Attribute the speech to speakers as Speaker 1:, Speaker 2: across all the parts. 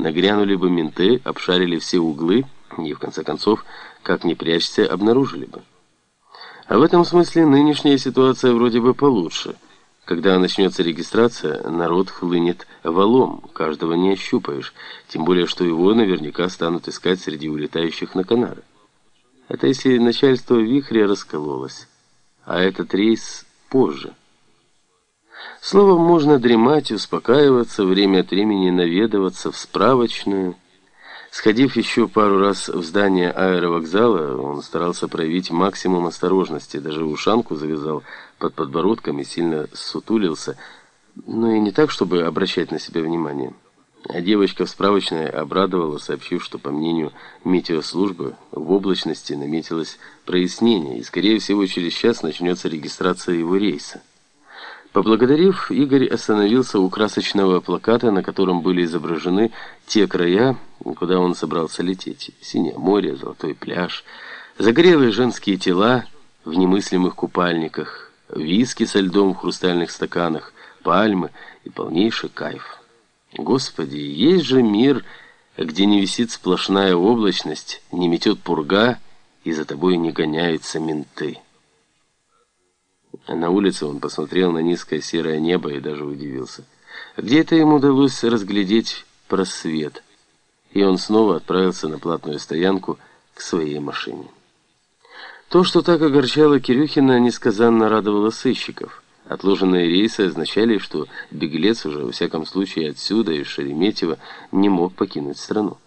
Speaker 1: Нагрянули бы менты, обшарили все углы и, в конце концов, как ни прячься, обнаружили бы. А в этом смысле нынешняя ситуация вроде бы получше. Когда начнется регистрация, народ хлынет валом, каждого не ощупаешь, тем более, что его наверняка станут искать среди улетающих на Канары. Это если начальство вихря раскололось, а этот рейс позже. Словом, можно дремать, успокаиваться, время от времени наведываться в справочную. Сходив еще пару раз в здание аэровокзала, он старался проявить максимум осторожности, даже ушанку завязал под подбородком и сильно сутулился, но и не так, чтобы обращать на себя внимание. А девочка в справочной обрадовала, сообщив, что, по мнению метеослужбы, в облачности наметилось прояснение, и, скорее всего, через час начнется регистрация его рейса. Поблагодарив, Игорь остановился у красочного плаката, на котором были изображены те края, куда он собрался лететь. Синее море, золотой пляж, загорелые женские тела в немыслимых купальниках, виски со льдом в хрустальных стаканах, пальмы и полнейший кайф. Господи, есть же мир, где не висит сплошная облачность, не метет пурга, и за тобой не гоняются менты. На улице он посмотрел на низкое серое небо и даже удивился. Где это ему удалось разглядеть просвет? И он снова отправился на платную стоянку к своей машине. То, что так огорчало Кирюхина, несказанно радовало сыщиков. Отложенные рейсы означали, что беглец уже, во всяком случае, отсюда, из Шереметьево, не мог покинуть страну.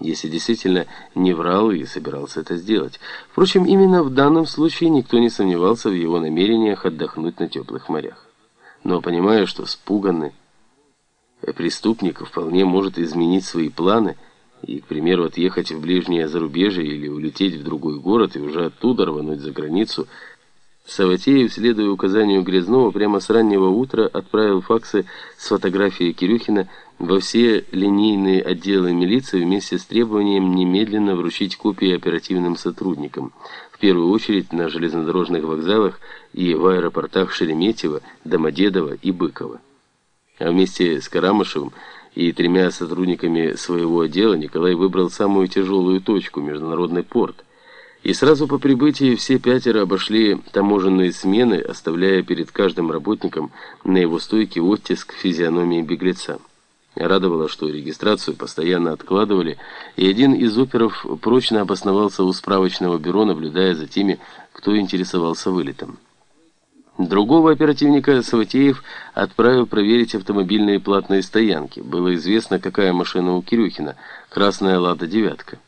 Speaker 1: Если действительно не врал и собирался это сделать. Впрочем, именно в данном случае никто не сомневался в его намерениях отдохнуть на теплых морях. Но понимая, что спуганный преступник вполне может изменить свои планы и, к примеру, отъехать в ближнее зарубежье или улететь в другой город и уже оттуда рвануть за границу – Саватеев, следуя указанию Грязнова, прямо с раннего утра отправил факсы с фотографией Кирюхина во все линейные отделы милиции вместе с требованием немедленно вручить копии оперативным сотрудникам, в первую очередь на железнодорожных вокзалах и в аэропортах Шереметьево, Домодедово и Быково. А вместе с Карамышевым и тремя сотрудниками своего отдела Николай выбрал самую тяжелую точку – международный порт – и сразу по прибытии все пятеро обошли таможенные смены, оставляя перед каждым работником на его стойке оттиск физиономии беглеца. Радовало, что регистрацию постоянно откладывали, и один из оперов прочно обосновался у справочного бюро, наблюдая за теми, кто интересовался вылетом. Другого оперативника Саватеев отправил проверить автомобильные платные стоянки. Было известно, какая машина у Кирюхина – красная «Лада девятка».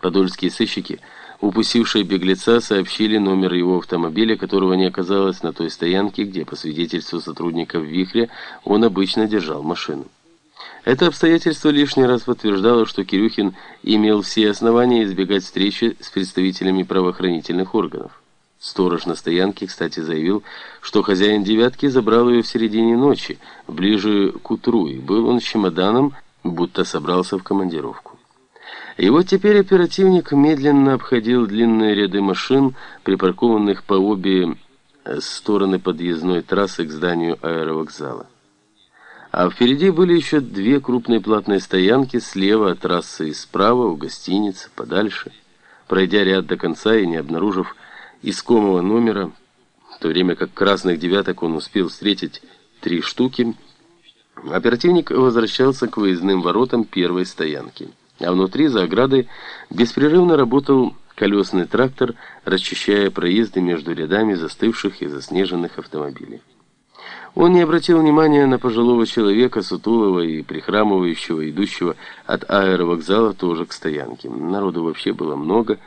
Speaker 1: Подольские сыщики – Упустившие беглеца сообщили номер его автомобиля, которого не оказалось на той стоянке, где, по свидетельству сотрудников «Вихря», он обычно держал машину. Это обстоятельство лишний раз подтверждало, что Кирюхин имел все основания избегать встречи с представителями правоохранительных органов. Сторож на стоянке, кстати, заявил, что хозяин «девятки» забрал ее в середине ночи, ближе к утру, и был он с чемоданом, будто собрался в командировку. И вот теперь оперативник медленно обходил длинные ряды машин, припаркованных по обе э, стороны подъездной трассы к зданию аэровокзала. А впереди были еще две крупные платные стоянки слева от трассы и справа у гостиницы, подальше. Пройдя ряд до конца и не обнаружив искомого номера, в то время как красных девяток он успел встретить три штуки, оперативник возвращался к выездным воротам первой стоянки а внутри, за оградой, беспрерывно работал колесный трактор, расчищая проезды между рядами застывших и заснеженных автомобилей. Он не обратил внимания на пожилого человека, сутулого и прихрамывающего, идущего от аэровокзала тоже к стоянке. Народу вообще было много.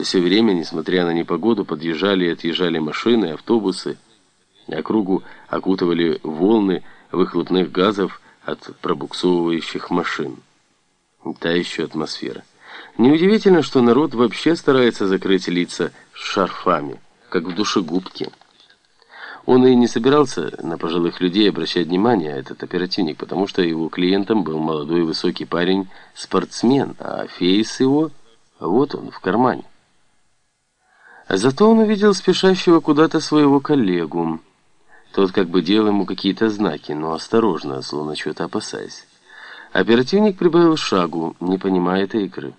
Speaker 1: Все время, несмотря на непогоду, подъезжали и отъезжали машины, автобусы. Округу окутывали волны выхлопных газов от пробуксовывающих машин. Та еще атмосфера. Неудивительно, что народ вообще старается закрыть лица шарфами, как в душегубке. Он и не собирался на пожилых людей обращать внимание, этот оперативник, потому что его клиентом был молодой высокий парень-спортсмен, а фейс его, вот он, в кармане. Зато он увидел спешащего куда-то своего коллегу. Тот как бы делал ему какие-то знаки, но осторожно, словно чего-то опасаясь. Оперативник прибавил шагу, не понимая этой игры.